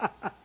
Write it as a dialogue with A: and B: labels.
A: ha ha